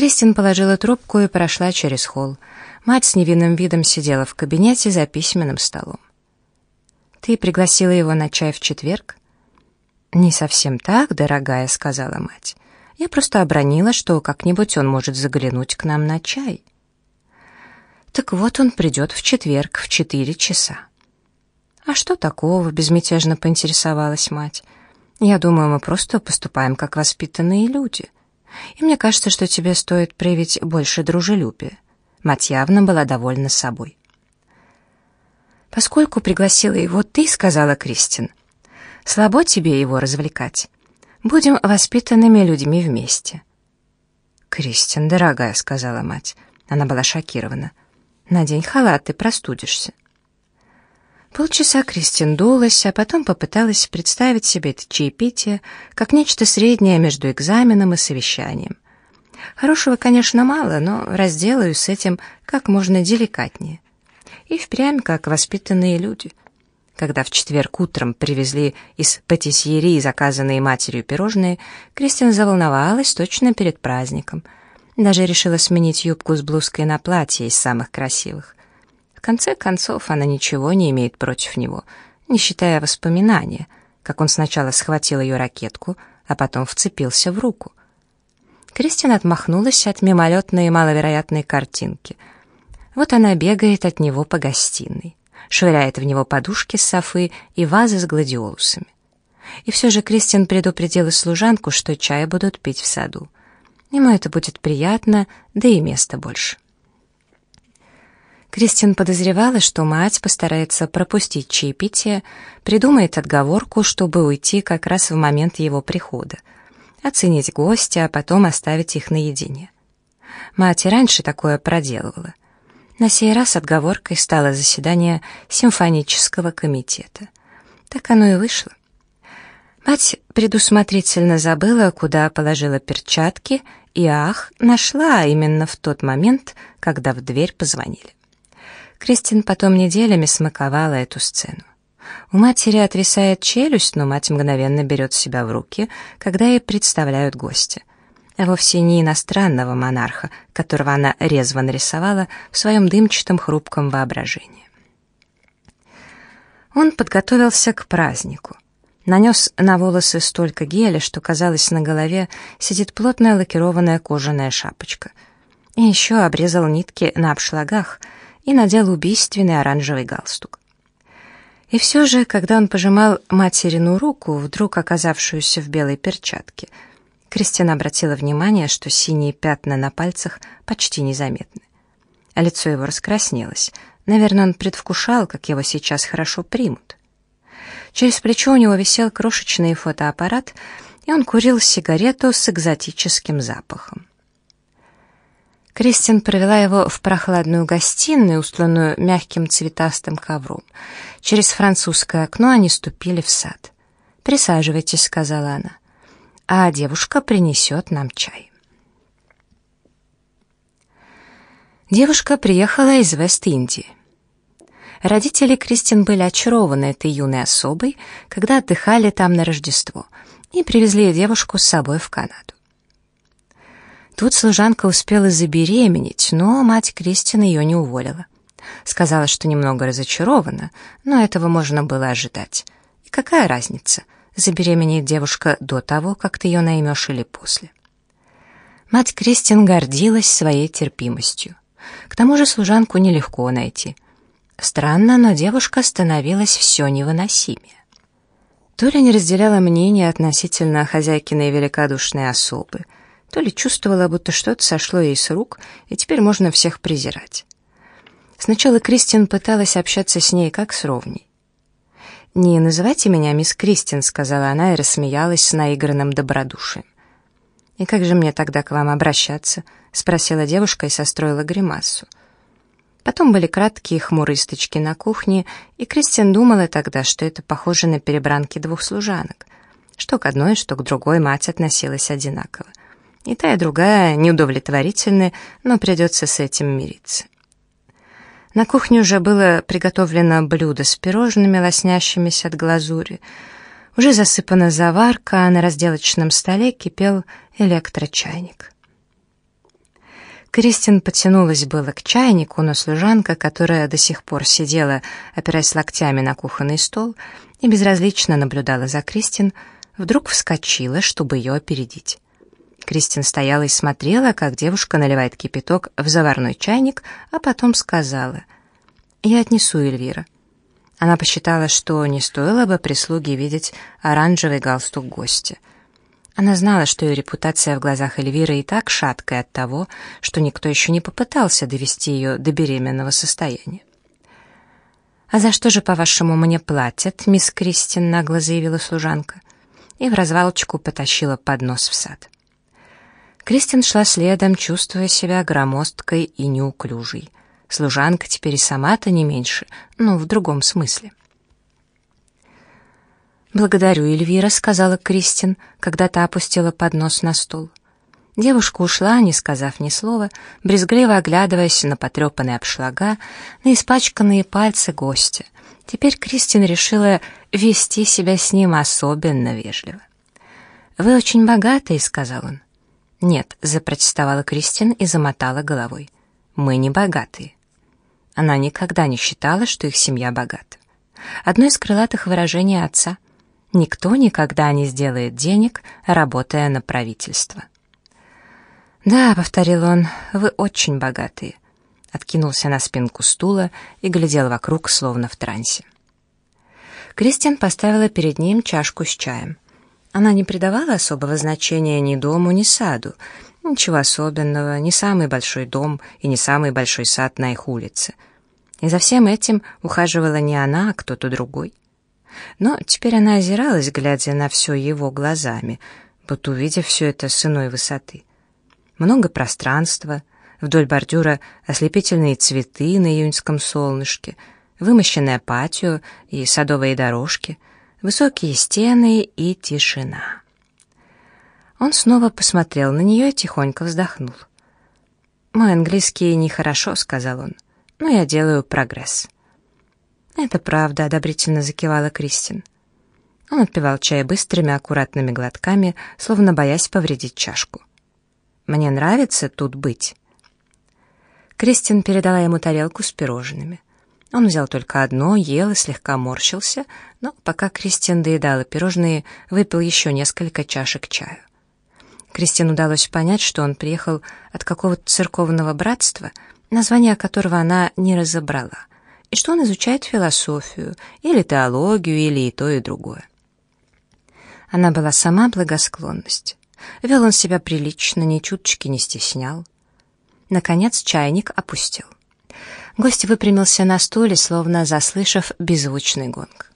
Кристин положила трубку и прошла через холл. Мать с невинным видом сидела в кабинете за письменным столом. «Ты пригласила его на чай в четверг?» «Не совсем так, дорогая», — сказала мать. «Я просто обронила, что как-нибудь он может заглянуть к нам на чай». «Так вот он придет в четверг в четыре часа». «А что такого?» — безмятежно поинтересовалась мать. «Я думаю, мы просто поступаем как воспитанные люди. И мне кажется, что тебе стоит проявить больше дружелюбия». Мать явно была довольна собой. «Поскольку пригласила его ты, — сказала Кристин, — слабо тебе его развлекать. Будем воспитанными людьми вместе». «Кристин, дорогая, — сказала мать. Она была шокирована. Надень халат, ты простудишься». Полчаса Кристин дулась, а потом попыталась представить себе это чаепитие как нечто среднее между экзаменом и совещанием. Хорошего, конечно, мало, но разделаю с этим как можно деликатнее. И впрямь как воспитанные люди. Когда в четверг утром привезли из патиссерии заказанные матерью пирожные, Кристин заволновалась точно перед праздником. Даже решила сменить юбку с блузкой на платье из самых красивых. В конце концов, она ничего не имеет против него, не считая воспоминания, как он сначала схватил ее ракетку, а потом вцепился в руку. Кристина отмахнулась от мимолетной и маловероятной картинки. Вот она бегает от него по гостиной, швыряет в него подушки с софы и вазы с гладиолусами. И все же Кристин предупредила служанку, что чай будут пить в саду. Ему это будет приятно, да и места больше. Кристин подозревала, что мать постарается пропустить чаепитие, придумает отговорку, чтобы уйти как раз в момент его прихода, оценить гостя, а потом оставить их наедине. Мать и раньше такое проделывала. На сей раз отговоркой стало заседание симфонического комитета. Так оно и вышло. Мать предусмотрительно забыла, куда положила перчатки, и, ах, нашла именно в тот момент, когда в дверь позвонили. Кристин потом неделями смаковала эту сцену. У матери отвисает челюсть, но мать мгновенно берет себя в руки, когда ей представляют гостя. А вовсе не иностранного монарха, которого она резво нарисовала в своем дымчатом хрупком воображении. Он подготовился к празднику. Нанес на волосы столько геля, что, казалось, на голове сидит плотная лакированная кожаная шапочка. И еще обрезал нитки на обшлагах — и надел убийственный оранжевый галстук. И все же, когда он пожимал материну руку, вдруг оказавшуюся в белой перчатке, Кристина обратила внимание, что синие пятна на пальцах почти незаметны. А лицо его раскраснелось. Наверное, он предвкушал, как его сейчас хорошо примут. Через плечо у него висел крошечный фотоаппарат, и он курил сигарету с экзотическим запахом. Кристин провела его в прохладную гостиную, устланную мягким цветастым ковром. Через французское окно они ступили в сад. «Присаживайтесь», — сказала она. «А девушка принесет нам чай». Девушка приехала из Вест-Индии. Родители Кристин были очарованы этой юной особой, когда отдыхали там на Рождество, и привезли девушку с собой в Канаду. Тут служанка успела забеременеть, но мать Кристины ее не уволила. Сказала, что немного разочарована, но этого можно было ожидать. И какая разница, забеременеет девушка до того, как ты ее наймешь или после. Мать Кристин гордилась своей терпимостью. К тому же служанку нелегко найти. Странно, но девушка становилась все невыносимее. То ли не разделяла мнение относительно хозяйкиной великодушной особы, то ли чувствовала, будто что-то сошло ей с рук, и теперь можно всех презирать. Сначала Кристин пыталась общаться с ней как с ровней. «Не называйте меня мисс Кристин», — сказала она и рассмеялась с наигранным добродушием. «И как же мне тогда к вам обращаться?» — спросила девушка и состроила гримасу. Потом были краткие хмурые на кухне, и Кристин думала тогда, что это похоже на перебранки двух служанок. Что к одной, что к другой мать относилась одинаково. И та, и другая неудовлетворительны, но придется с этим мириться. На кухне уже было приготовлено блюдо с пирожными, лоснящимися от глазури. Уже засыпана заварка, а на разделочном столе кипел электрочайник. Кристин потянулась было к чайнику, но служанка, которая до сих пор сидела, опираясь локтями на кухонный стол и безразлично наблюдала за Кристин, вдруг вскочила, чтобы ее опередить. Кристин стояла и смотрела, как девушка наливает кипяток в заварной чайник, а потом сказала «Я отнесу Эльвира». Она посчитала, что не стоило бы прислуге видеть оранжевый галстук гостя. Она знала, что ее репутация в глазах Эльвиры и так шаткая от того, что никто еще не попытался довести ее до беременного состояния. «А за что же, по-вашему, мне платят?» — мисс Кристин нагло заявила служанка. И в развалочку потащила поднос в сад. Кристин шла следом, чувствуя себя громоздкой и неуклюжей. Служанка теперь и сама-то не меньше, но в другом смысле. «Благодарю, Эльвира», — сказала Кристин, когда та опустила поднос на стол. Девушка ушла, не сказав ни слова, брезгливо оглядываясь на потрепанные обшлага, на испачканные пальцы гостя. Теперь Кристин решила вести себя с ним особенно вежливо. «Вы очень богатый», — сказал он. «Нет», — запротестовала Кристин и замотала головой. «Мы не богатые». Она никогда не считала, что их семья богата. Одно из крылатых выражений отца — Никто никогда не сделает денег, работая на правительство. «Да», — повторил он, — «вы очень богатые». Откинулся на спинку стула и глядел вокруг, словно в трансе. Кристиан поставила перед ним чашку с чаем. Она не придавала особого значения ни дому, ни саду. Ничего особенного, не самый большой дом и не самый большой сад на их улице. И за всем этим ухаживала не она, а кто-то другой. Но теперь она озиралась, глядя на все его глазами, будто увидев все это с иной высоты. Много пространства, вдоль бордюра ослепительные цветы на июньском солнышке, вымощенное патио и садовые дорожки, высокие стены и тишина. Он снова посмотрел на нее и тихонько вздохнул. «Мой английский нехорошо», — сказал он, — «но я делаю прогресс». «Это правда», — одобрительно закивала Кристин. Он отпивал чай быстрыми, аккуратными глотками, словно боясь повредить чашку. «Мне нравится тут быть». Кристин передала ему тарелку с пирожными. Он взял только одно, ел и слегка морщился, но пока Кристин доедала пирожные, выпил еще несколько чашек чаю. Кристин удалось понять, что он приехал от какого-то церковного братства, название которого она не разобрала и что он изучает философию, или теологию, или и то, и другое. Она была сама благосклонность. Вел он себя прилично, ни чуточки не стеснял. Наконец чайник опустил. Гость выпрямился на стуле, словно заслышав беззвучный гонг.